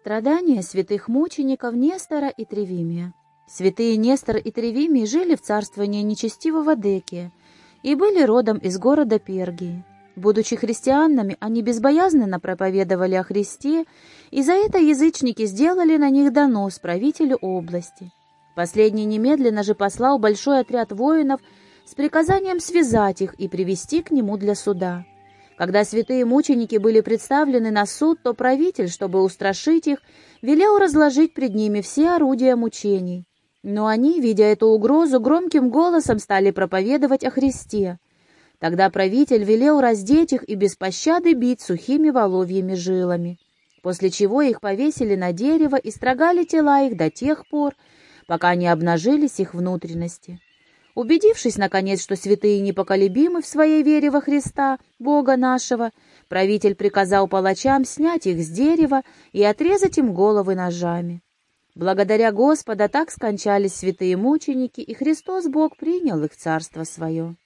Страдания святых мучеников Нестора и Тревимия. Святые Нестор и Тревимий жили в царствовании нечестивого Декия и были родом из города Пергии. Будучи христианами, они безбоязненно проповедовали о Христе, и за это язычники сделали на них донос правителю области. Последний немедленно же послал большой отряд воинов с приказанием связать их и привести к нему для суда. Когда святые мученики были представлены на суд, то правитель, чтобы устрашить их, велел разложить пред ними все орудия мучений. Но они, видя эту угрозу, громким голосом стали проповедовать о Христе. Тогда правитель велел раздеть их и без пощады бить сухими воловьими жилами, после чего их повесили на дерево и строгали тела их до тех пор, пока не обнажились их внутренности. Убедившись, наконец, что святые непоколебимы в своей вере во Христа, Бога нашего, правитель приказал палачам снять их с дерева и отрезать им головы ножами. Благодаря Господа так скончались святые мученики, и Христос Бог принял их царство свое.